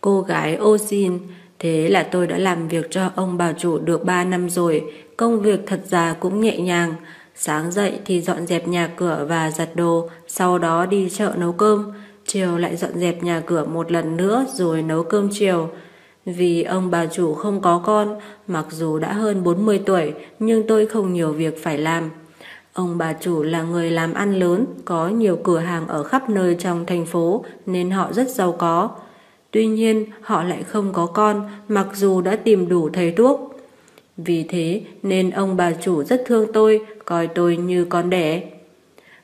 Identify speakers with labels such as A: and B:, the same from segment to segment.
A: Cô gái ô xin, thế là tôi đã làm việc cho ông bà chủ được 3 năm rồi, công việc thật ra cũng nhẹ nhàng. Sáng dậy thì dọn dẹp nhà cửa và giặt đồ, sau đó đi chợ nấu cơm. Chiều lại dọn dẹp nhà cửa một lần nữa rồi nấu cơm chiều. Vì ông bà chủ không có con, mặc dù đã hơn 40 tuổi, nhưng tôi không nhiều việc phải làm. Ông bà chủ là người làm ăn lớn, có nhiều cửa hàng ở khắp nơi trong thành phố nên họ rất giàu có. Tuy nhiên, họ lại không có con, mặc dù đã tìm đủ thầy thuốc. Vì thế nên ông bà chủ rất thương tôi, coi tôi như con đẻ.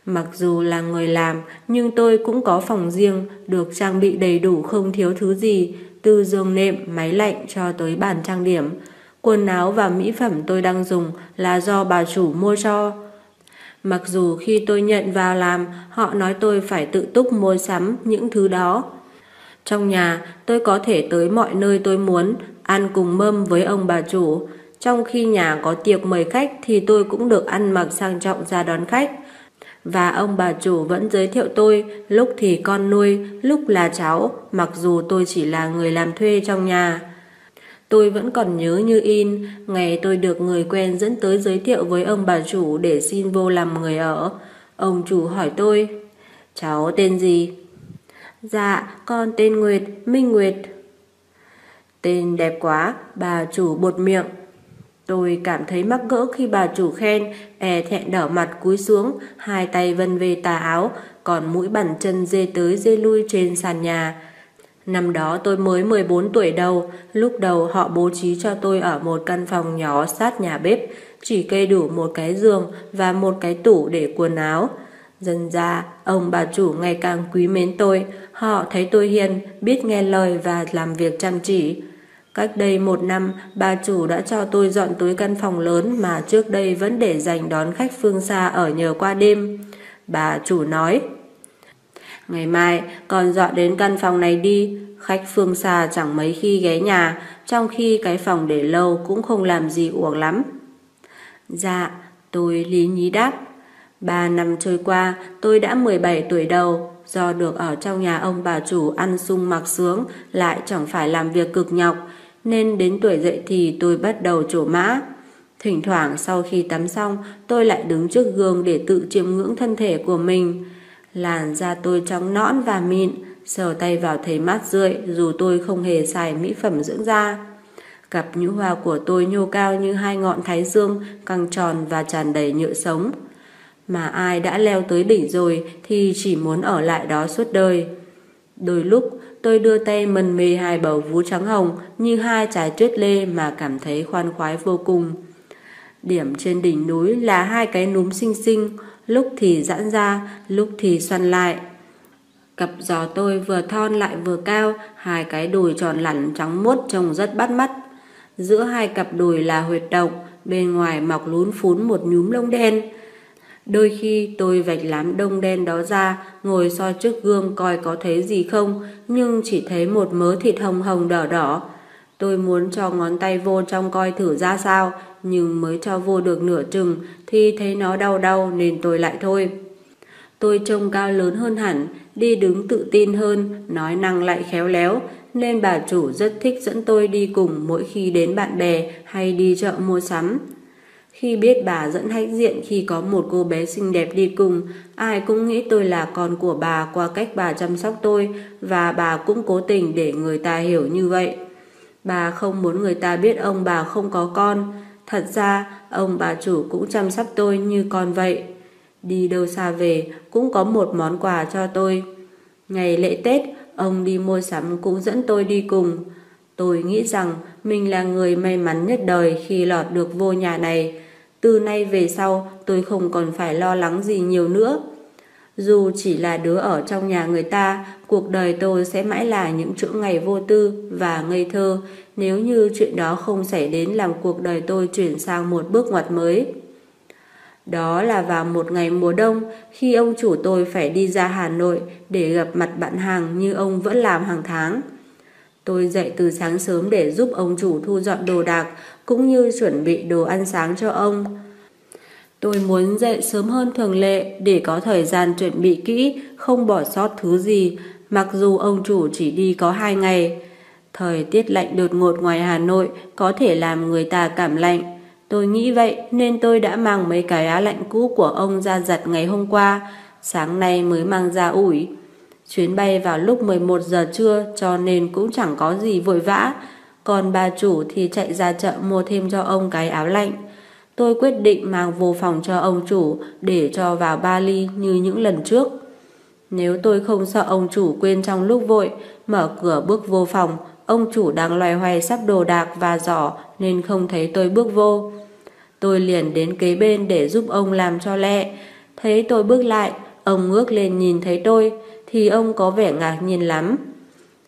A: Mặc dù là người làm, nhưng tôi cũng có phòng riêng, được trang bị đầy đủ không thiếu thứ gì, từ giường nệm, máy lạnh cho tới bàn trang điểm. Quần áo và mỹ phẩm tôi đang dùng là do bà chủ mua cho. Mặc dù khi tôi nhận vào làm, họ nói tôi phải tự túc mua sắm những thứ đó. Trong nhà, tôi có thể tới mọi nơi tôi muốn, ăn cùng mâm với ông bà chủ. Trong khi nhà có tiệc mời khách thì tôi cũng được ăn mặc sang trọng ra đón khách. Và ông bà chủ vẫn giới thiệu tôi, lúc thì con nuôi, lúc là cháu, mặc dù tôi chỉ là người làm thuê trong nhà. Tôi vẫn còn nhớ như in, ngày tôi được người quen dẫn tới giới thiệu với ông bà chủ để xin vô làm người ở. Ông chủ hỏi tôi, cháu tên gì? Dạ, con tên Nguyệt, Minh Nguyệt. Tên đẹp quá, bà chủ bột miệng. Tôi cảm thấy mắc cỡ khi bà chủ khen, e thẹn đỏ mặt cúi xuống, hai tay vân về tà áo, còn mũi bàn chân dê tới dê lui trên sàn nhà. Năm đó tôi mới 14 tuổi đầu, lúc đầu họ bố trí cho tôi ở một căn phòng nhỏ sát nhà bếp, chỉ kê đủ một cái giường và một cái tủ để quần áo. Dần ra, ông bà chủ ngày càng quý mến tôi, họ thấy tôi hiền, biết nghe lời và làm việc chăm chỉ. Cách đây một năm, bà chủ đã cho tôi dọn túi căn phòng lớn mà trước đây vẫn để dành đón khách phương xa ở nhờ qua đêm. Bà chủ nói, Ngày mai, con dọn đến căn phòng này đi, khách phương xa chẳng mấy khi ghé nhà, trong khi cái phòng để lâu cũng không làm gì uổng lắm. Dạ, tôi lý nhí đáp. Ba năm trôi qua, tôi đã 17 tuổi đầu, do được ở trong nhà ông bà chủ ăn sung mặc sướng, lại chẳng phải làm việc cực nhọc, nên đến tuổi dậy thì tôi bắt đầu trổ mã. Thỉnh thoảng sau khi tắm xong, tôi lại đứng trước gương để tự chiêm ngưỡng thân thể của mình. Làn da tôi trắng nõn và mịn, sờ tay vào thấy mát rượi dù tôi không hề xài mỹ phẩm dưỡng da. Cặp nhũ hoa của tôi nhô cao như hai ngọn thái dương, căng tròn và tràn đầy nhựa sống. Mà ai đã leo tới đỉnh rồi thì chỉ muốn ở lại đó suốt đời. Đôi lúc tôi đưa tay mần mê hai bầu vú trắng hồng như hai trái tuyết lê mà cảm thấy khoan khoái vô cùng. Điểm trên đỉnh núi là hai cái núm xinh xinh, lúc thì giãn ra, lúc thì xoăn lại. Cặp giò tôi vừa thon lại vừa cao, hai cái đùi tròn lẳn trắng muốt trông rất bắt mắt. Giữa hai cặp đùi là huyệt động, bên ngoài mọc lún phún một nhúm lông đen. Đôi khi tôi vạch lám đông đen đó ra, ngồi soi trước gương coi có thấy gì không, nhưng chỉ thấy một mớ thịt hồng hồng đỏ đỏ. Tôi muốn cho ngón tay vô trong coi thử ra sao, nhưng mới cho vô được nửa chừng thì thấy nó đau đau nên tôi lại thôi. Tôi trông cao lớn hơn hẳn, đi đứng tự tin hơn, nói năng lại khéo léo, nên bà chủ rất thích dẫn tôi đi cùng mỗi khi đến bạn bè hay đi chợ mua sắm. Khi biết bà dẫn hách diện khi có một cô bé xinh đẹp đi cùng, ai cũng nghĩ tôi là con của bà qua cách bà chăm sóc tôi và bà cũng cố tình để người ta hiểu như vậy. Bà không muốn người ta biết ông bà không có con. Thật ra, ông bà chủ cũng chăm sóc tôi như con vậy. Đi đâu xa về cũng có một món quà cho tôi. Ngày lễ Tết, ông đi mua sắm cũng dẫn tôi đi cùng. Tôi nghĩ rằng mình là người may mắn nhất đời khi lọt được vô nhà này. Từ nay về sau tôi không còn phải lo lắng gì nhiều nữa. Dù chỉ là đứa ở trong nhà người ta, cuộc đời tôi sẽ mãi là những chuỗi ngày vô tư và ngây thơ nếu như chuyện đó không xảy đến làm cuộc đời tôi chuyển sang một bước ngoặt mới. Đó là vào một ngày mùa đông khi ông chủ tôi phải đi ra Hà Nội để gặp mặt bạn hàng như ông vẫn làm hàng tháng. Tôi dậy từ sáng sớm để giúp ông chủ thu dọn đồ đạc cũng như chuẩn bị đồ ăn sáng cho ông. Tôi muốn dậy sớm hơn thường lệ để có thời gian chuẩn bị kỹ, không bỏ sót thứ gì, mặc dù ông chủ chỉ đi có hai ngày. Thời tiết lạnh đột ngột ngoài Hà Nội có thể làm người ta cảm lạnh. Tôi nghĩ vậy nên tôi đã mang mấy cái áo lạnh cũ của ông ra giặt ngày hôm qua, sáng nay mới mang ra ủi. Chuyến bay vào lúc 11 giờ trưa cho nên cũng chẳng có gì vội vã, còn bà chủ thì chạy ra chợ mua thêm cho ông cái áo lạnh. Tôi quyết định mang vô phòng cho ông chủ để cho vào ba ly như những lần trước. Nếu tôi không sợ ông chủ quên trong lúc vội, mở cửa bước vô phòng, ông chủ đang loay hoay sắp đồ đạc và giỏ nên không thấy tôi bước vô. Tôi liền đến kế bên để giúp ông làm cho lẹ. Thấy tôi bước lại, ông ngước lên nhìn thấy tôi, thì ông có vẻ ngạc nhiên lắm.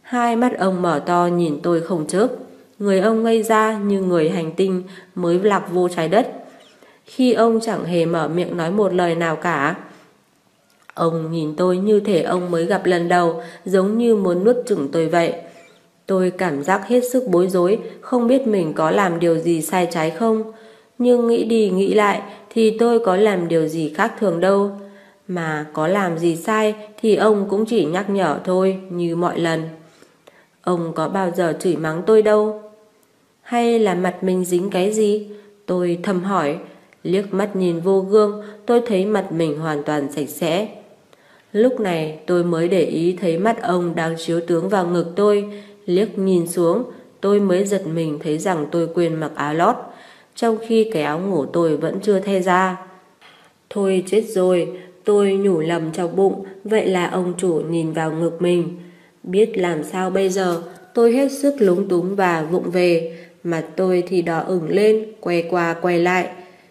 A: Hai mắt ông mở to nhìn tôi không chớp. Người ông ngây ra như người hành tinh mới lạc vô trái đất. Khi ông chẳng hề mở miệng nói một lời nào cả. Ông nhìn tôi như thể ông mới gặp lần đầu, giống như muốn nuốt chửng tôi vậy. Tôi cảm giác hết sức bối rối, không biết mình có làm điều gì sai trái không. Nhưng nghĩ đi nghĩ lại thì tôi có làm điều gì khác thường đâu. Mà có làm gì sai thì ông cũng chỉ nhắc nhở thôi như mọi lần. Ông có bao giờ chửi mắng tôi đâu. Hay là mặt mình dính cái gì? Tôi thầm hỏi. Liếc mắt nhìn vô gương tôi thấy mặt mình hoàn toàn sạch sẽ. Lúc này tôi mới để ý thấy mắt ông đang chiếu tướng vào ngực tôi. Liếc nhìn xuống tôi mới giật mình thấy rằng tôi quên mặc áo lót trong khi cái áo ngủ tôi vẫn chưa thay ra. Thôi chết rồi, tôi nhủ lầm trong bụng, vậy là ông chủ nhìn vào ngực mình. Biết làm sao bây giờ, tôi hết sức lúng túng và vụng về, mặt tôi thì đỏ ửng lên, quay qua quay lại.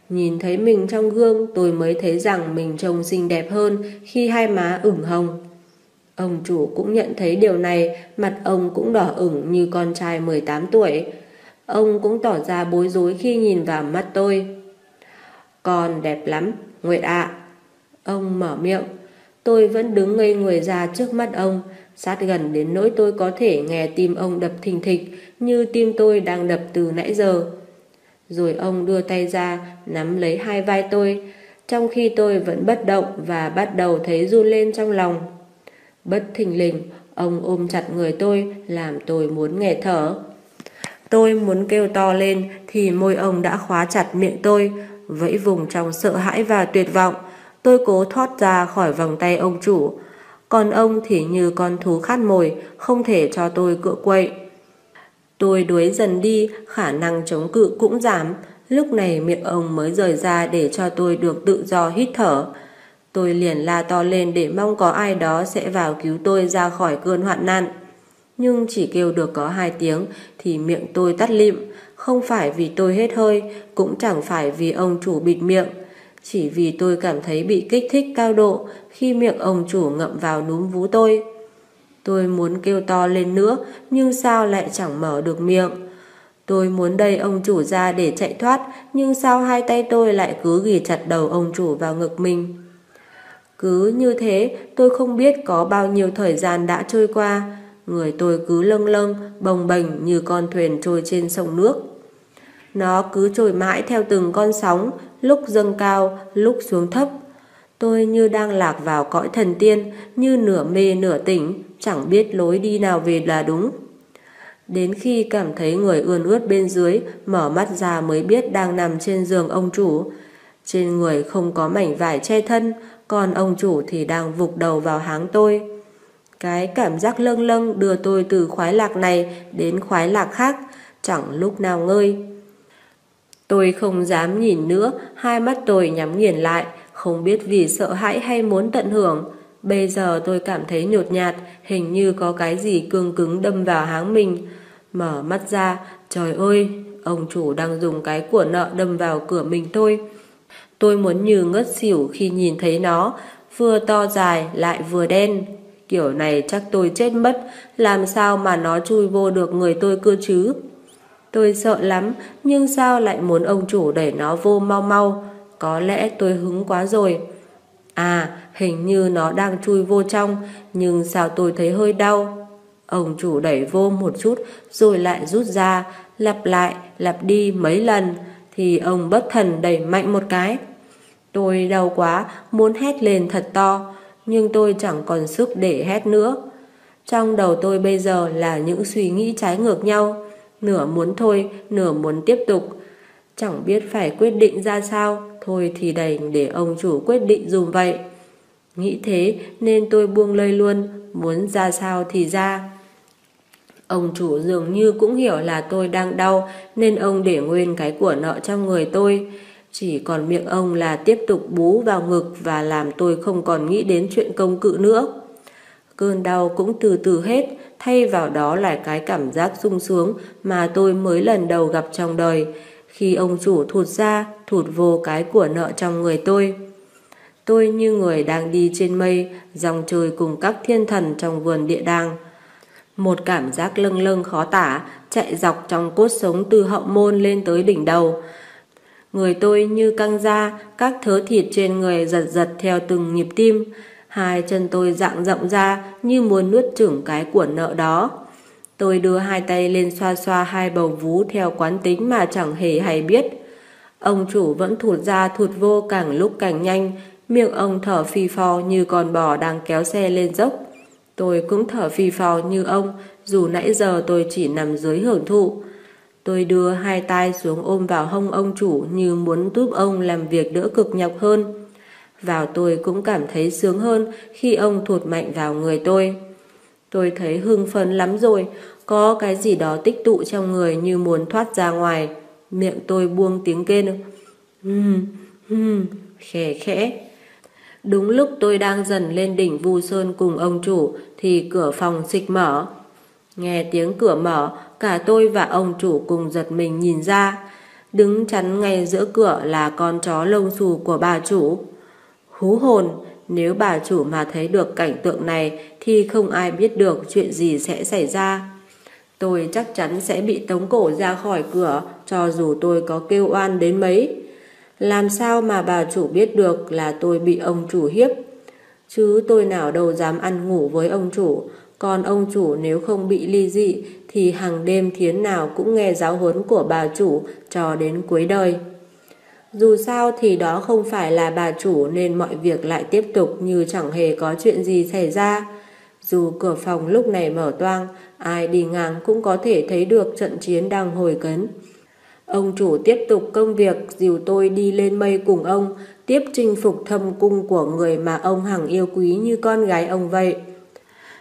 A: Nhìn thấy mình trong gương tôi mới thấy rằng mình trông xinh đẹp hơn khi hai má ửng hồng. Ông chủ cũng nhận thấy điều này, mặt ông cũng đỏ ửng như con trai 18 tuổi. Ông cũng tỏ ra bối rối khi nhìn vào mắt tôi. Con đẹp lắm, Nguyệt ạ. Ông mở miệng. Tôi vẫn đứng ngây người ra trước mắt ông, sát gần đến nỗi tôi có thể nghe tim ông đập thình thịch như tim tôi đang đập từ nãy giờ. Rồi ông đưa tay ra, nắm lấy hai vai tôi, trong khi tôi vẫn bất động và bắt đầu thấy run lên trong lòng. Bất thình lình, ông ôm chặt người tôi, làm tôi muốn nghẹt thở. Tôi muốn kêu to lên thì môi ông đã khóa chặt miệng tôi, vẫy vùng trong sợ hãi và tuyệt vọng. Tôi cố thoát ra khỏi vòng tay ông chủ. Còn ông thì như con thú khát mồi, không thể cho tôi cựa quậy. Tôi đuối dần đi, khả năng chống cự cũng giảm. Lúc này miệng ông mới rời ra để cho tôi được tự do hít thở. Tôi liền la to lên để mong có ai đó sẽ vào cứu tôi ra khỏi cơn hoạn nạn nhưng chỉ kêu được có hai tiếng thì miệng tôi tắt lịm, không phải vì tôi hết hơi, cũng chẳng phải vì ông chủ bịt miệng, chỉ vì tôi cảm thấy bị kích thích cao độ khi miệng ông chủ ngậm vào núm vú tôi. Tôi muốn kêu to lên nữa, nhưng sao lại chẳng mở được miệng. Tôi muốn đẩy ông chủ ra để chạy thoát, nhưng sao hai tay tôi lại cứ ghì chặt đầu ông chủ vào ngực mình. Cứ như thế, tôi không biết có bao nhiêu thời gian đã trôi qua, Người tôi cứ lâng lâng, bồng bềnh như con thuyền trôi trên sông nước. Nó cứ trôi mãi theo từng con sóng, lúc dâng cao, lúc xuống thấp. Tôi như đang lạc vào cõi thần tiên, như nửa mê nửa tỉnh, chẳng biết lối đi nào về là đúng. Đến khi cảm thấy người ươn ướt bên dưới, mở mắt ra mới biết đang nằm trên giường ông chủ. Trên người không có mảnh vải che thân, còn ông chủ thì đang vụt đầu vào háng tôi. Cái cảm giác lâng lâng đưa tôi từ khoái lạc này đến khoái lạc khác, chẳng lúc nào ngơi. Tôi không dám nhìn nữa, hai mắt tôi nhắm nghiền lại, không biết vì sợ hãi hay muốn tận hưởng. Bây giờ tôi cảm thấy nhột nhạt, hình như có cái gì cương cứng đâm vào háng mình. Mở mắt ra, trời ơi, ông chủ đang dùng cái của nợ đâm vào cửa mình tôi. Tôi muốn như ngất xỉu khi nhìn thấy nó, vừa to dài lại vừa đen, Kiểu này chắc tôi chết mất, làm sao mà nó chui vô được người tôi cơ chứ? Tôi sợ lắm, nhưng sao lại muốn ông chủ đẩy nó vô mau mau? Có lẽ tôi hứng quá rồi. À, hình như nó đang chui vô trong, nhưng sao tôi thấy hơi đau? Ông chủ đẩy vô một chút, rồi lại rút ra, lặp lại, lặp đi mấy lần, thì ông bất thần đẩy mạnh một cái. Tôi đau quá, muốn hét lên thật to, nhưng tôi chẳng còn sức để hét nữa. Trong đầu tôi bây giờ là những suy nghĩ trái ngược nhau, nửa muốn thôi, nửa muốn tiếp tục. Chẳng biết phải quyết định ra sao, thôi thì đành để ông chủ quyết định dùm vậy. Nghĩ thế nên tôi buông lơi luôn, muốn ra sao thì ra. Ông chủ dường như cũng hiểu là tôi đang đau nên ông để nguyên cái của nợ trong người tôi. Chỉ còn miệng ông là tiếp tục bú vào ngực và làm tôi không còn nghĩ đến chuyện công cự nữa. Cơn đau cũng từ từ hết, thay vào đó là cái cảm giác sung sướng mà tôi mới lần đầu gặp trong đời. Khi ông chủ thụt ra, thụt vô cái của nợ trong người tôi. Tôi như người đang đi trên mây, dòng trời cùng các thiên thần trong vườn địa đàng. Một cảm giác lâng lâng khó tả, chạy dọc trong cốt sống từ hậu môn lên tới đỉnh đầu. Người tôi như căng ra, các thớ thịt trên người giật giật theo từng nhịp tim. Hai chân tôi dạng rộng ra như muốn nuốt chửng cái của nợ đó. Tôi đưa hai tay lên xoa xoa hai bầu vú theo quán tính mà chẳng hề hay biết. Ông chủ vẫn thụt ra thụt vô càng lúc càng nhanh, miệng ông thở phì phò như con bò đang kéo xe lên dốc. Tôi cũng thở phì phò như ông, dù nãy giờ tôi chỉ nằm dưới hưởng thụ. Tôi đưa hai tay xuống ôm vào hông ông chủ như muốn giúp ông làm việc đỡ cực nhọc hơn. Vào tôi cũng cảm thấy sướng hơn khi ông thụt mạnh vào người tôi. Tôi thấy hưng phấn lắm rồi, có cái gì đó tích tụ trong người như muốn thoát ra ngoài. Miệng tôi buông tiếng kêu. Hừm, hừm, khẽ khẽ. Đúng lúc tôi đang dần lên đỉnh Vu Sơn cùng ông chủ thì cửa phòng xịch mở. Nghe tiếng cửa mở, cả tôi và ông chủ cùng giật mình nhìn ra. Đứng chắn ngay giữa cửa là con chó lông xù của bà chủ. Hú hồn, nếu bà chủ mà thấy được cảnh tượng này thì không ai biết được chuyện gì sẽ xảy ra. Tôi chắc chắn sẽ bị tống cổ ra khỏi cửa cho dù tôi có kêu oan đến mấy. Làm sao mà bà chủ biết được là tôi bị ông chủ hiếp? Chứ tôi nào đâu dám ăn ngủ với ông chủ. Còn ông chủ nếu không bị ly dị thì hàng đêm thiến nào cũng nghe giáo huấn của bà chủ cho đến cuối đời. Dù sao thì đó không phải là bà chủ nên mọi việc lại tiếp tục như chẳng hề có chuyện gì xảy ra. Dù cửa phòng lúc này mở toang, ai đi ngang cũng có thể thấy được trận chiến đang hồi cấn. Ông chủ tiếp tục công việc dìu tôi đi lên mây cùng ông, tiếp chinh phục thâm cung của người mà ông hằng yêu quý như con gái ông vậy.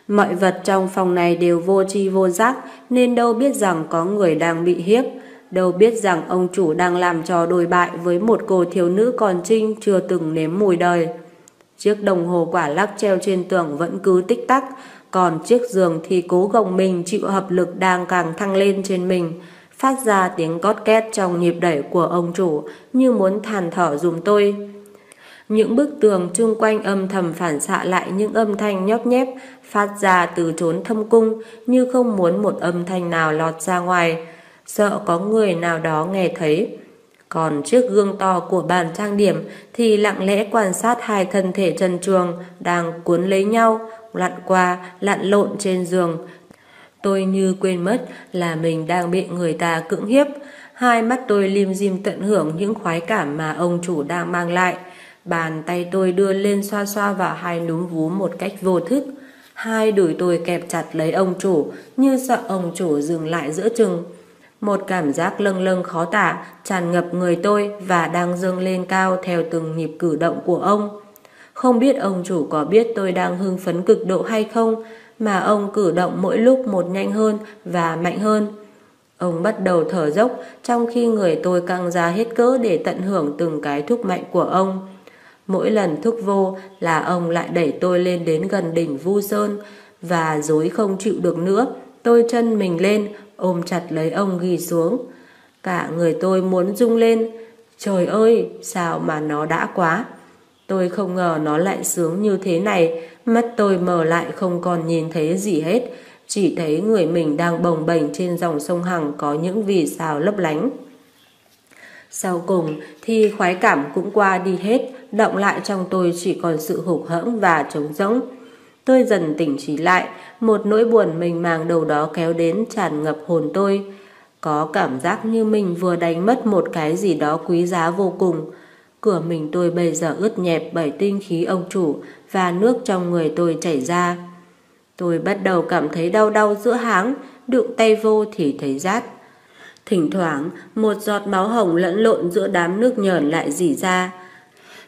A: Mọi vật trong phòng này đều vô tri vô giác nên đâu biết rằng có người đang bị hiếp, đâu biết rằng ông chủ đang làm trò đồi bại với một cô thiếu nữ còn trinh chưa từng nếm mùi đời. Chiếc đồng hồ quả lắc treo trên tường vẫn cứ tích tắc, còn chiếc giường thì cố gồng mình chịu hợp lực đang càng thăng lên trên mình, phát ra tiếng cót két trong nhịp đẩy của ông chủ như muốn than thở dùm tôi. Những bức tường chung quanh âm thầm phản xạ lại những âm thanh nhóp nhép phát ra từ trốn thâm cung như không muốn một âm thanh nào lọt ra ngoài, sợ có người nào đó nghe thấy. Còn chiếc gương to của bàn trang điểm thì lặng lẽ quan sát hai thân thể trần truồng đang cuốn lấy nhau, lặn qua, lặn lộn trên giường, Tôi như quên mất là mình đang bị người ta cưỡng hiếp. Hai mắt tôi lim dim tận hưởng những khoái cảm mà ông chủ đang mang lại. Bàn tay tôi đưa lên xoa xoa vào hai núm vú một cách vô thức. Hai đùi tôi kẹp chặt lấy ông chủ như sợ ông chủ dừng lại giữa chừng. Một cảm giác lâng lâng khó tả tràn ngập người tôi và đang dâng lên cao theo từng nhịp cử động của ông. Không biết ông chủ có biết tôi đang hưng phấn cực độ hay không mà ông cử động mỗi lúc một nhanh hơn và mạnh hơn. Ông bắt đầu thở dốc trong khi người tôi căng ra hết cỡ để tận hưởng từng cái thúc mạnh của ông. Mỗi lần thúc vô là ông lại đẩy tôi lên đến gần đỉnh Vu Sơn và dối không chịu được nữa. Tôi chân mình lên, ôm chặt lấy ông ghi xuống. Cả người tôi muốn rung lên. Trời ơi, sao mà nó đã quá. Tôi không ngờ nó lại sướng như thế này, mắt tôi mở lại không còn nhìn thấy gì hết, chỉ thấy người mình đang bồng bềnh trên dòng sông Hằng có những vì sao lấp lánh. Sau cùng thì khoái cảm cũng qua đi hết, động lại trong tôi chỉ còn sự hụt hẫng và trống rỗng. Tôi dần tỉnh trí lại, một nỗi buồn mình màng đầu đó kéo đến tràn ngập hồn tôi. Có cảm giác như mình vừa đánh mất một cái gì đó quý giá vô cùng. Cửa mình tôi bây giờ ướt nhẹp bởi tinh khí ông chủ và nước trong người tôi chảy ra. Tôi bắt đầu cảm thấy đau đau giữa háng, đụng tay vô thì thấy rát. Thỉnh thoảng, một giọt máu hồng lẫn lộn giữa đám nước nhờn lại dỉ ra.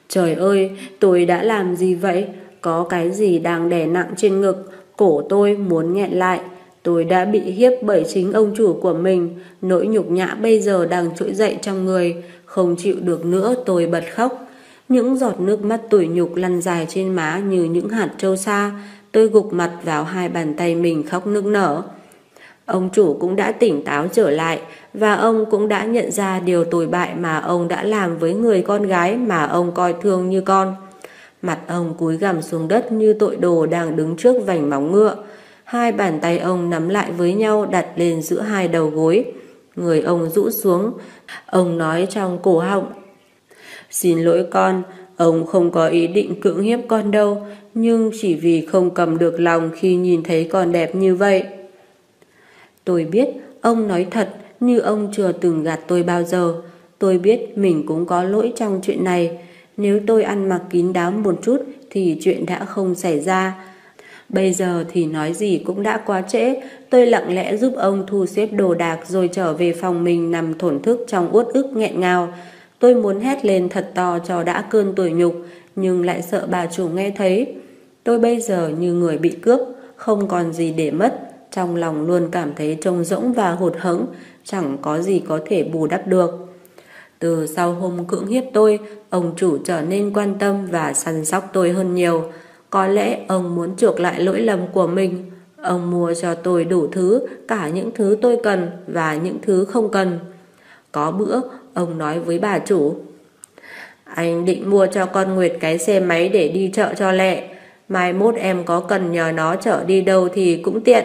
A: Trời ơi, tôi đã làm gì vậy? Có cái gì đang đè nặng trên ngực, cổ tôi muốn nghẹn lại. Tôi đã bị hiếp bởi chính ông chủ của mình, nỗi nhục nhã bây giờ đang trỗi dậy trong người, không chịu được nữa tôi bật khóc. Những giọt nước mắt tủi nhục lăn dài trên má như những hạt trâu sa, tôi gục mặt vào hai bàn tay mình khóc nức nở. Ông chủ cũng đã tỉnh táo trở lại và ông cũng đã nhận ra điều tồi bại mà ông đã làm với người con gái mà ông coi thương như con. Mặt ông cúi gằm xuống đất như tội đồ đang đứng trước vành móng ngựa. Hai bàn tay ông nắm lại với nhau đặt lên giữa hai đầu gối. Người ông rũ xuống. Ông nói trong cổ họng. Xin lỗi con, ông không có ý định cưỡng hiếp con đâu, nhưng chỉ vì không cầm được lòng khi nhìn thấy con đẹp như vậy. Tôi biết ông nói thật như ông chưa từng gạt tôi bao giờ. Tôi biết mình cũng có lỗi trong chuyện này. Nếu tôi ăn mặc kín đáo một chút thì chuyện đã không xảy ra. Bây giờ thì nói gì cũng đã quá trễ, tôi lặng lẽ giúp ông thu xếp đồ đạc rồi trở về phòng mình nằm thổn thức trong uất ức nghẹn ngào. Tôi muốn hét lên thật to cho đã cơn tuổi nhục, nhưng lại sợ bà chủ nghe thấy. Tôi bây giờ như người bị cướp, không còn gì để mất, trong lòng luôn cảm thấy trông rỗng và hụt hẫng, chẳng có gì có thể bù đắp được. Từ sau hôm cưỡng hiếp tôi, ông chủ trở nên quan tâm và săn sóc tôi hơn nhiều. Có lẽ ông muốn chuộc lại lỗi lầm của mình. Ông mua cho tôi đủ thứ, cả những thứ tôi cần và những thứ không cần. Có bữa, ông nói với bà chủ. Anh định mua cho con Nguyệt cái xe máy để đi chợ cho lẹ. Mai mốt em có cần nhờ nó chở đi đâu thì cũng tiện.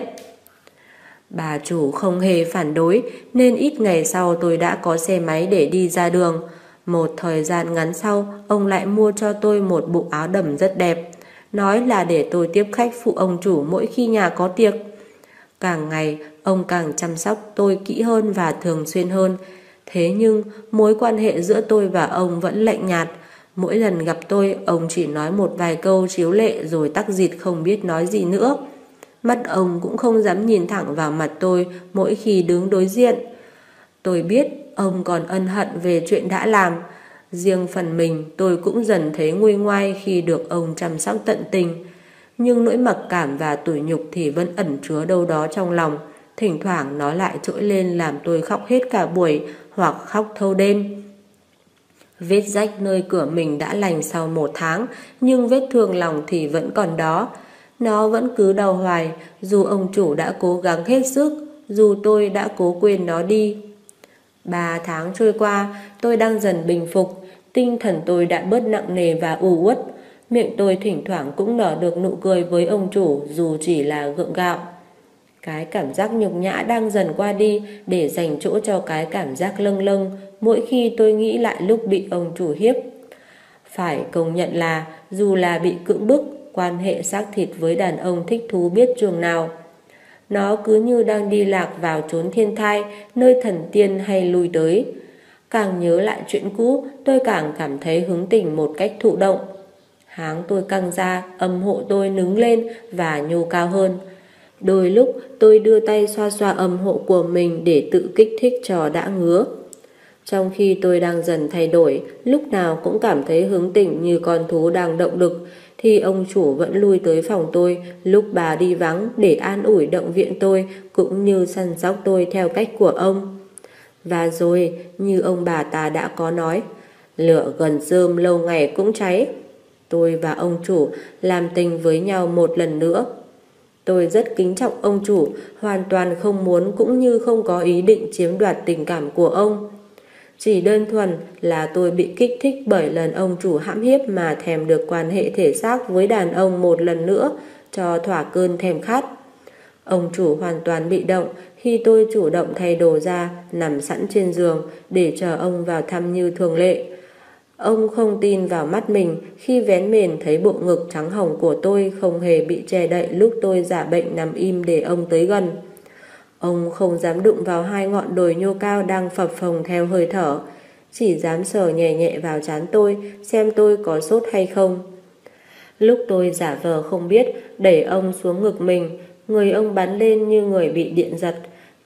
A: Bà chủ không hề phản đối nên ít ngày sau tôi đã có xe máy để đi ra đường. Một thời gian ngắn sau, ông lại mua cho tôi một bộ áo đầm rất đẹp. Nói là để tôi tiếp khách phụ ông chủ mỗi khi nhà có tiệc. Càng ngày, ông càng chăm sóc tôi kỹ hơn và thường xuyên hơn. Thế nhưng, mối quan hệ giữa tôi và ông vẫn lạnh nhạt. Mỗi lần gặp tôi, ông chỉ nói một vài câu chiếu lệ rồi tắc dịt không biết nói gì nữa. Mắt ông cũng không dám nhìn thẳng vào mặt tôi mỗi khi đứng đối diện. Tôi biết ông còn ân hận về chuyện đã làm. Riêng phần mình tôi cũng dần thấy nguôi ngoai khi được ông chăm sóc tận tình. Nhưng nỗi mặc cảm và tủi nhục thì vẫn ẩn chứa đâu đó trong lòng. Thỉnh thoảng nó lại trỗi lên làm tôi khóc hết cả buổi hoặc khóc thâu đêm. Vết rách nơi cửa mình đã lành sau một tháng, nhưng vết thương lòng thì vẫn còn đó. Nó vẫn cứ đau hoài, dù ông chủ đã cố gắng hết sức, dù tôi đã cố quên nó đi. Ba tháng trôi qua, tôi đang dần bình phục, tinh thần tôi đã bớt nặng nề và u uất. Miệng tôi thỉnh thoảng cũng nở được nụ cười với ông chủ dù chỉ là gượng gạo. Cái cảm giác nhục nhã đang dần qua đi để dành chỗ cho cái cảm giác lâng lâng mỗi khi tôi nghĩ lại lúc bị ông chủ hiếp. Phải công nhận là dù là bị cưỡng bức, quan hệ xác thịt với đàn ông thích thú biết chuồng nào. Nó cứ như đang đi lạc vào chốn thiên thai, nơi thần tiên hay lui tới. Càng nhớ lại chuyện cũ, tôi càng cảm thấy hứng tình một cách thụ động. Háng tôi căng ra, âm hộ tôi nứng lên và nhô cao hơn. Đôi lúc tôi đưa tay xoa xoa âm hộ của mình để tự kích thích trò đã ngứa. Trong khi tôi đang dần thay đổi, lúc nào cũng cảm thấy hứng tỉnh như con thú đang động lực, thì ông chủ vẫn lui tới phòng tôi lúc bà đi vắng để an ủi động viện tôi cũng như săn sóc tôi theo cách của ông. Và rồi, như ông bà ta đã có nói, lửa gần rơm lâu ngày cũng cháy. Tôi và ông chủ làm tình với nhau một lần nữa. Tôi rất kính trọng ông chủ, hoàn toàn không muốn cũng như không có ý định chiếm đoạt tình cảm của ông. Chỉ đơn thuần là tôi bị kích thích bởi lần ông chủ hãm hiếp mà thèm được quan hệ thể xác với đàn ông một lần nữa, cho thỏa cơn thèm khát. Ông chủ hoàn toàn bị động, khi tôi chủ động thay đồ ra, nằm sẵn trên giường để chờ ông vào thăm như thường lệ. Ông không tin vào mắt mình khi vén mền thấy bộ ngực trắng hồng của tôi không hề bị che đậy lúc tôi giả bệnh nằm im để ông tới gần. Ông không dám đụng vào hai ngọn đồi nhô cao đang phập phồng theo hơi thở, chỉ dám sờ nhẹ nhẹ vào chán tôi xem tôi có sốt hay không. Lúc tôi giả vờ không biết, đẩy ông xuống ngực mình, người ông bắn lên như người bị điện giật.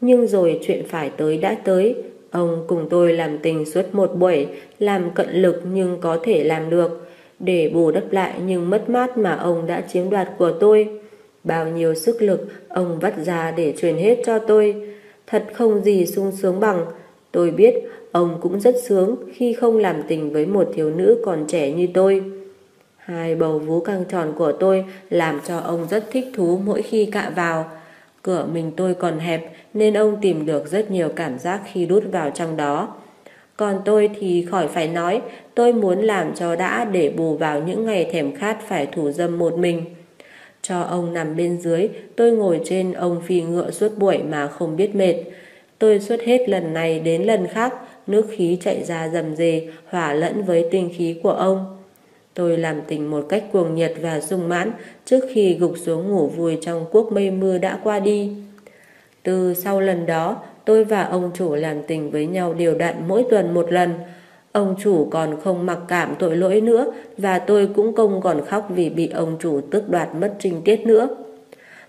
A: Nhưng rồi chuyện phải tới đã tới, ông cùng tôi làm tình suốt một buổi, làm cận lực nhưng có thể làm được, để bù đắp lại nhưng mất mát mà ông đã chiếm đoạt của tôi. Bao nhiêu sức lực ông vắt ra để truyền hết cho tôi. Thật không gì sung sướng bằng. Tôi biết ông cũng rất sướng khi không làm tình với một thiếu nữ còn trẻ như tôi. Hai bầu vú căng tròn của tôi làm cho ông rất thích thú mỗi khi cạ vào. Cửa mình tôi còn hẹp nên ông tìm được rất nhiều cảm giác khi đút vào trong đó. Còn tôi thì khỏi phải nói, tôi muốn làm cho đã để bù vào những ngày thèm khát phải thủ dâm một mình. Cho ông nằm bên dưới, tôi ngồi trên ông phi ngựa suốt buổi mà không biết mệt. Tôi suốt hết lần này đến lần khác, nước khí chạy ra dầm dề, hỏa lẫn với tinh khí của ông. Tôi làm tình một cách cuồng nhiệt và sung mãn trước khi gục xuống ngủ vùi trong cuốc mây mưa đã qua đi. Từ sau lần đó, tôi và ông chủ làm tình với nhau đều đặn mỗi tuần một lần. Ông chủ còn không mặc cảm tội lỗi nữa và tôi cũng không còn khóc vì bị ông chủ tước đoạt mất trinh tiết nữa.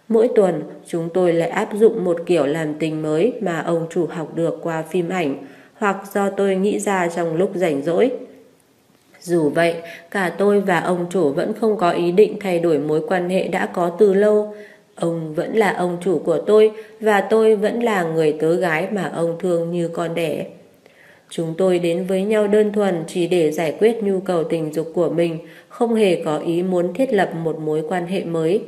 A: Mỗi tuần, chúng tôi lại áp dụng một kiểu làm tình mới mà ông chủ học được qua phim ảnh hoặc do tôi nghĩ ra trong lúc rảnh rỗi. Dù vậy, cả tôi và ông chủ vẫn không có ý định thay đổi mối quan hệ đã có từ lâu. Ông vẫn là ông chủ của tôi và tôi vẫn là người tớ gái mà ông thương như con đẻ. Chúng tôi đến với nhau đơn thuần chỉ để giải quyết nhu cầu tình dục của mình, không hề có ý muốn thiết lập một mối quan hệ mới.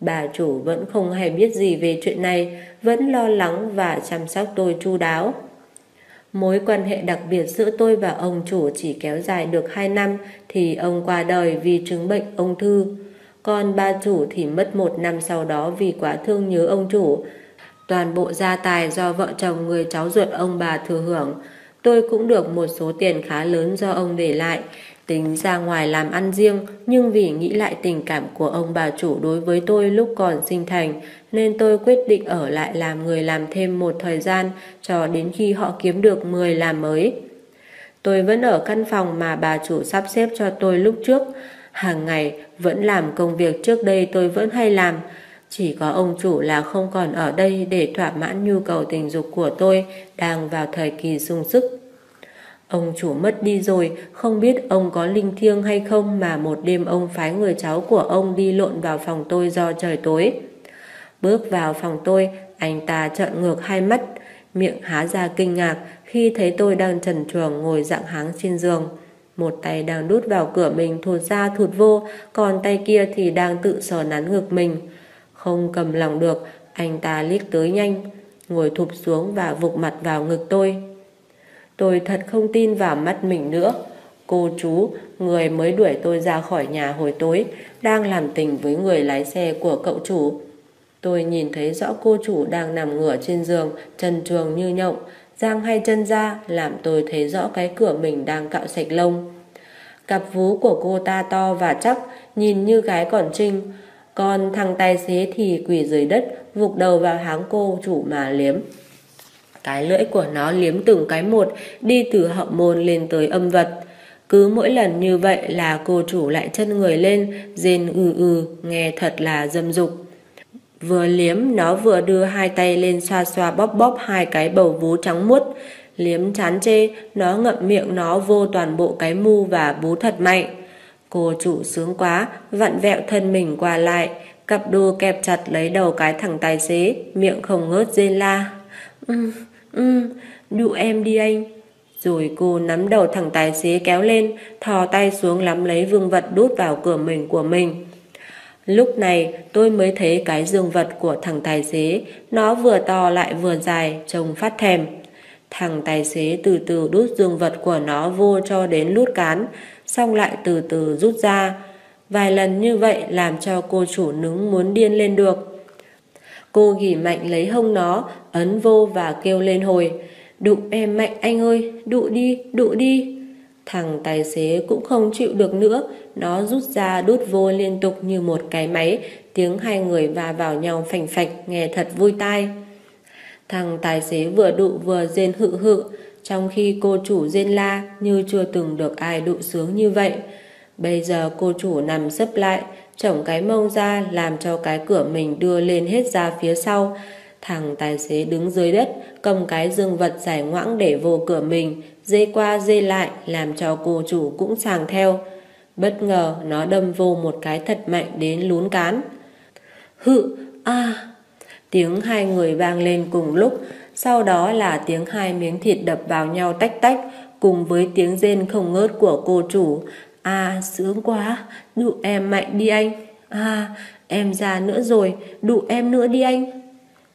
A: Bà chủ vẫn không hay biết gì về chuyện này, vẫn lo lắng và chăm sóc tôi chu đáo. Mối quan hệ đặc biệt giữa tôi và ông chủ chỉ kéo dài được 2 năm thì ông qua đời vì chứng bệnh ung thư. Còn ba chủ thì mất một năm sau đó vì quá thương nhớ ông chủ. Toàn bộ gia tài do vợ chồng người cháu ruột ông bà thừa hưởng. Tôi cũng được một số tiền khá lớn do ông để lại. Tính ra ngoài làm ăn riêng, nhưng vì nghĩ lại tình cảm của ông bà chủ đối với tôi lúc còn sinh thành, nên tôi quyết định ở lại làm người làm thêm một thời gian cho đến khi họ kiếm được 10 làm mới. Tôi vẫn ở căn phòng mà bà chủ sắp xếp cho tôi lúc trước. Hàng ngày vẫn làm công việc trước đây tôi vẫn hay làm. Chỉ có ông chủ là không còn ở đây để thỏa mãn nhu cầu tình dục của tôi đang vào thời kỳ sung sức. Ông chủ mất đi rồi, không biết ông có linh thiêng hay không mà một đêm ông phái người cháu của ông đi lộn vào phòng tôi do trời tối. Bước vào phòng tôi, anh ta trợn ngược hai mắt, miệng há ra kinh ngạc khi thấy tôi đang trần truồng ngồi dạng háng trên giường. Một tay đang đút vào cửa mình thụt ra thụt vô, còn tay kia thì đang tự sờ nắn ngực mình. Không cầm lòng được, anh ta liếc tới nhanh, ngồi thụp xuống và vụt mặt vào ngực tôi. Tôi thật không tin vào mắt mình nữa. Cô chú, người mới đuổi tôi ra khỏi nhà hồi tối, đang làm tình với người lái xe của cậu chủ. Tôi nhìn thấy rõ cô chủ đang nằm ngửa trên giường, chân trường như nhộng, giang hai chân ra làm tôi thấy rõ cái cửa mình đang cạo sạch lông. Cặp vú của cô ta to và chắc, nhìn như gái còn trinh, còn thằng tài xế thì quỳ dưới đất, vụt đầu vào háng cô chủ mà liếm. Cái lưỡi của nó liếm từng cái một, đi từ hậu môn lên tới âm vật. Cứ mỗi lần như vậy là cô chủ lại chân người lên, rên ừ ừ, nghe thật là dâm dục. Vừa liếm, nó vừa đưa hai tay lên xoa xoa bóp bóp hai cái bầu vú trắng muốt. Liếm chán chê, nó ngậm miệng nó vô toàn bộ cái mu và bú thật mạnh. Cô chủ sướng quá, vặn vẹo thân mình qua lại, cặp đu kẹp chặt lấy đầu cái thằng tài xế, miệng không ngớt rên la. Ừ, ừ, đụ em đi anh. Rồi cô nắm đầu thằng tài xế kéo lên, thò tay xuống lắm lấy vương vật đút vào cửa mình của mình. Lúc này tôi mới thấy cái dương vật của thằng tài xế, nó vừa to lại vừa dài, trông phát thèm. Thằng tài xế từ từ đút dương vật của nó vô cho đến lút cán, xong lại từ từ rút ra. Vài lần như vậy làm cho cô chủ nứng muốn điên lên được. Cô gỉ mạnh lấy hông nó, ấn vô và kêu lên hồi. Đụ em mạnh anh ơi, đụ đi, đụ đi. Thằng tài xế cũng không chịu được nữa, nó rút ra đút vô liên tục như một cái máy, tiếng hai người va vào nhau phành phạch, nghe thật vui tai. Thằng tài xế vừa đụ vừa rên hự hự, trong khi cô chủ rên la như chưa từng được ai đụ sướng như vậy. Bây giờ cô chủ nằm sấp lại, chổng cái mông ra làm cho cái cửa mình đưa lên hết ra phía sau. Thằng tài xế đứng dưới đất, cầm cái dương vật giải ngoãng để vô cửa mình, dê qua dê lại làm cho cô chủ cũng sàng theo. Bất ngờ nó đâm vô một cái thật mạnh đến lún cán. Hự, a Tiếng hai người vang lên cùng lúc, sau đó là tiếng hai miếng thịt đập vào nhau tách tách, cùng với tiếng rên không ngớt của cô chủ. À, sướng quá, đụ em mạnh đi anh. À, em già nữa rồi, đụ em nữa đi anh.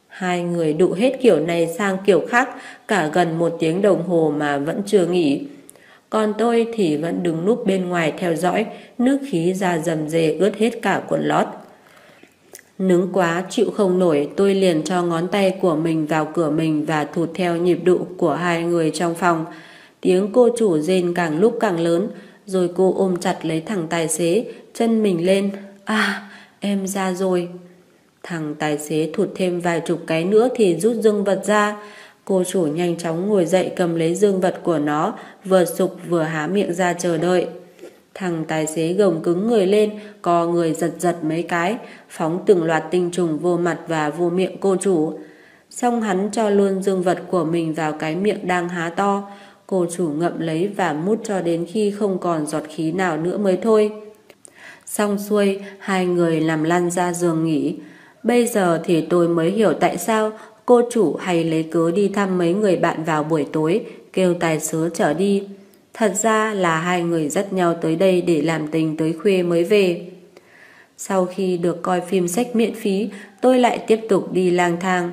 A: Hai người đụ hết kiểu này sang kiểu khác, cả gần một tiếng đồng hồ mà vẫn chưa nghỉ. Còn tôi thì vẫn đứng núp bên ngoài theo dõi, nước khí ra dầm dề ướt hết cả quần lót nướng quá, chịu không nổi, tôi liền cho ngón tay của mình vào cửa mình và thụt theo nhịp đụ của hai người trong phòng. Tiếng cô chủ rên càng lúc càng lớn, rồi cô ôm chặt lấy thằng tài xế, chân mình lên. À em ra rồi. Thằng tài xế thụt thêm vài chục cái nữa thì rút dương vật ra. Cô chủ nhanh chóng ngồi dậy cầm lấy dương vật của nó, vừa sục vừa há miệng ra chờ đợi. Thằng tài xế gồng cứng người lên, co người giật giật mấy cái, phóng từng loạt tinh trùng vô mặt và vô miệng cô chủ. Xong hắn cho luôn dương vật của mình vào cái miệng đang há to. Cô chủ ngậm lấy và mút cho đến khi không còn giọt khí nào nữa mới thôi. Xong xuôi, hai người làm lăn ra giường nghỉ. Bây giờ thì tôi mới hiểu tại sao cô chủ hay lấy cớ đi thăm mấy người bạn vào buổi tối, kêu tài xế trở đi. Thật ra là hai người dắt nhau tới đây để làm tình tới khuya mới về. Sau khi được coi phim sách miễn phí, tôi lại tiếp tục đi lang thang.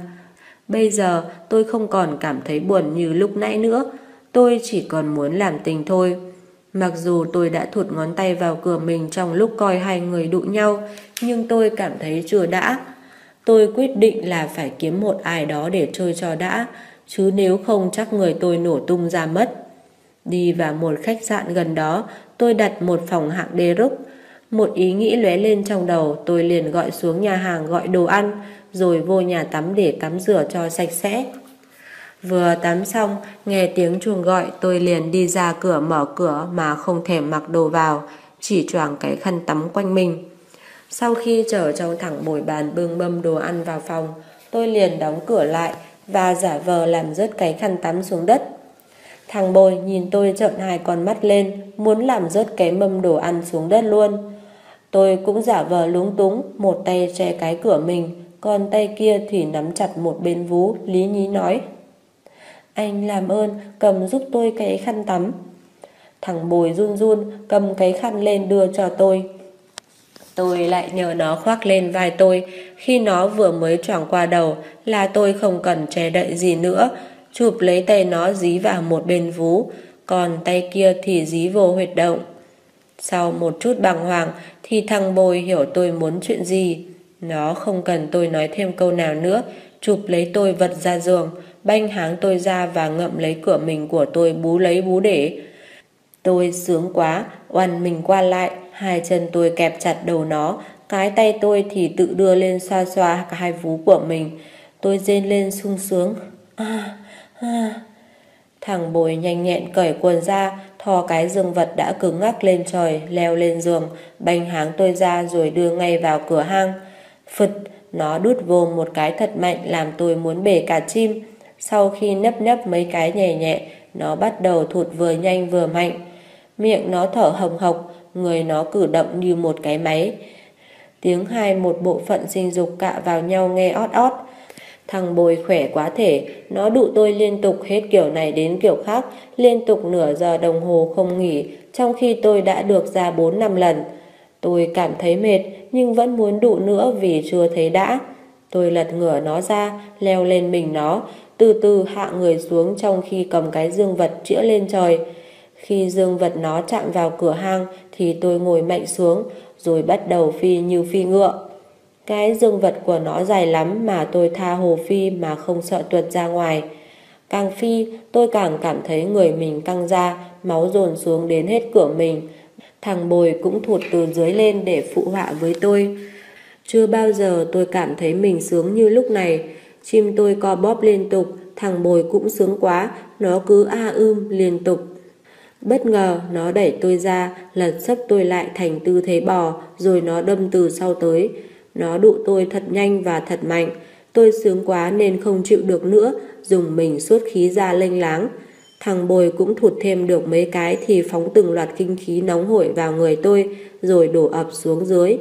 A: Bây giờ tôi không còn cảm thấy buồn như lúc nãy nữa, tôi chỉ còn muốn làm tình thôi. Mặc dù tôi đã thụt ngón tay vào cửa mình trong lúc coi hai người đụ nhau, nhưng tôi cảm thấy chưa đã. Tôi quyết định là phải kiếm một ai đó để chơi cho đã, chứ nếu không chắc người tôi nổ tung ra mất. Đi vào một khách sạn gần đó, tôi đặt một phòng hạng đê rúc. Một ý nghĩ lóe lên trong đầu, tôi liền gọi xuống nhà hàng gọi đồ ăn, rồi vô nhà tắm để tắm rửa cho sạch sẽ. Vừa tắm xong, nghe tiếng chuông gọi, tôi liền đi ra cửa mở cửa mà không thèm mặc đồ vào, chỉ choàng cái khăn tắm quanh mình. Sau khi chở trong thẳng bồi bàn bưng bâm đồ ăn vào phòng, tôi liền đóng cửa lại và giả vờ làm rớt cái khăn tắm xuống đất. Thằng bồi nhìn tôi trợn hai con mắt lên, muốn làm rớt cái mâm đồ ăn xuống đất luôn. Tôi cũng giả vờ lúng túng, một tay che cái cửa mình, còn tay kia thì nắm chặt một bên vú, lý nhí nói. Anh làm ơn, cầm giúp tôi cái khăn tắm. Thằng bồi run run, cầm cái khăn lên đưa cho tôi. Tôi lại nhờ nó khoác lên vai tôi, khi nó vừa mới choàng qua đầu là tôi không cần che đậy gì nữa, chụp lấy tay nó dí vào một bên vú, còn tay kia thì dí vô huyệt động. Sau một chút bàng hoàng thì thằng bồi hiểu tôi muốn chuyện gì. Nó không cần tôi nói thêm câu nào nữa, chụp lấy tôi vật ra giường, banh háng tôi ra và ngậm lấy cửa mình của tôi bú lấy bú để. Tôi sướng quá, oằn mình qua lại, hai chân tôi kẹp chặt đầu nó, cái tay tôi thì tự đưa lên xoa xoa cả hai vú của mình. Tôi rên lên sung sướng. À, Thằng bồi nhanh nhẹn cởi quần ra, thò cái dương vật đã cứng ngắc lên trời, leo lên giường, bành háng tôi ra rồi đưa ngay vào cửa hang. Phật, nó đút vô một cái thật mạnh làm tôi muốn bể cả chim. Sau khi nấp nấp mấy cái nhẹ nhẹ, nó bắt đầu thụt vừa nhanh vừa mạnh. Miệng nó thở hồng hộc, người nó cử động như một cái máy. Tiếng hai một bộ phận sinh dục cạ vào nhau nghe ót ót. Thằng bồi khỏe quá thể, nó đụ tôi liên tục hết kiểu này đến kiểu khác, liên tục nửa giờ đồng hồ không nghỉ, trong khi tôi đã được ra 4 năm lần. Tôi cảm thấy mệt, nhưng vẫn muốn đụ nữa vì chưa thấy đã. Tôi lật ngửa nó ra, leo lên mình nó, từ từ hạ người xuống trong khi cầm cái dương vật chĩa lên trời. Khi dương vật nó chạm vào cửa hang thì tôi ngồi mạnh xuống, rồi bắt đầu phi như phi ngựa. Cái dương vật của nó dài lắm mà tôi tha hồ phi mà không sợ tuột ra ngoài. Càng phi, tôi càng cảm thấy người mình căng ra, máu dồn xuống đến hết cửa mình. Thằng bồi cũng thụt từ dưới lên để phụ họa với tôi. Chưa bao giờ tôi cảm thấy mình sướng như lúc này. Chim tôi co bóp liên tục, thằng bồi cũng sướng quá, nó cứ a ưm liên tục. Bất ngờ nó đẩy tôi ra, lật sấp tôi lại thành tư thế bò, rồi nó đâm từ sau tới. Nó đụ tôi thật nhanh và thật mạnh. Tôi sướng quá nên không chịu được nữa, dùng mình suốt khí ra lênh láng. Thằng bồi cũng thụt thêm được mấy cái thì phóng từng loạt kinh khí nóng hổi vào người tôi, rồi đổ ập xuống dưới.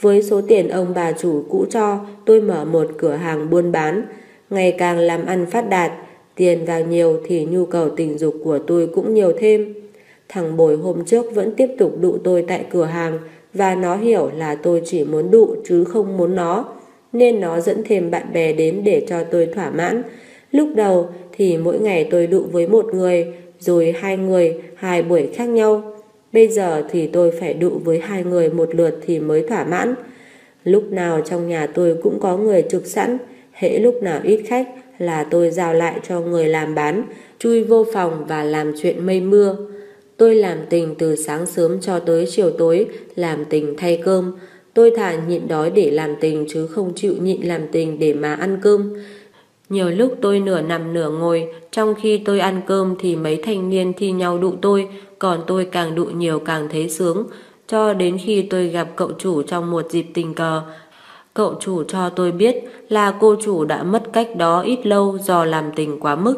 A: Với số tiền ông bà chủ cũ cho, tôi mở một cửa hàng buôn bán. Ngày càng làm ăn phát đạt, tiền vào nhiều thì nhu cầu tình dục của tôi cũng nhiều thêm. Thằng bồi hôm trước vẫn tiếp tục đụ tôi tại cửa hàng và nó hiểu là tôi chỉ muốn đụ chứ không muốn nó, nên nó dẫn thêm bạn bè đến để cho tôi thỏa mãn. Lúc đầu thì mỗi ngày tôi đụ với một người, rồi hai người, hai buổi khác nhau. Bây giờ thì tôi phải đụ với hai người một lượt thì mới thỏa mãn. Lúc nào trong nhà tôi cũng có người trực sẵn, hễ lúc nào ít khách là tôi giao lại cho người làm bán, chui vô phòng và làm chuyện mây mưa. Tôi làm tình từ sáng sớm cho tới chiều tối, làm tình thay cơm. Tôi thà nhịn đói để làm tình chứ không chịu nhịn làm tình để mà ăn cơm. Nhiều lúc tôi nửa nằm nửa ngồi, trong khi tôi ăn cơm thì mấy thanh niên thi nhau đụ tôi, còn tôi càng đụ nhiều càng thấy sướng. Cho đến khi tôi gặp cậu chủ trong một dịp tình cờ, cậu chủ cho tôi biết là cô chủ đã mất cách đó ít lâu do làm tình quá mức.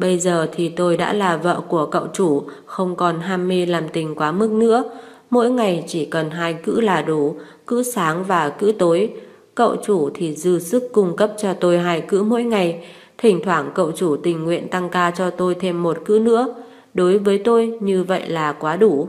A: Bây giờ thì tôi đã là vợ của cậu chủ, không còn ham mê làm tình quá mức nữa. Mỗi ngày chỉ cần hai cữ là đủ, cữ sáng và cữ tối. Cậu chủ thì dư sức cung cấp cho tôi hai cữ mỗi ngày. Thỉnh thoảng cậu chủ tình nguyện tăng ca cho tôi thêm một cữ nữa. Đối với tôi như vậy là quá đủ.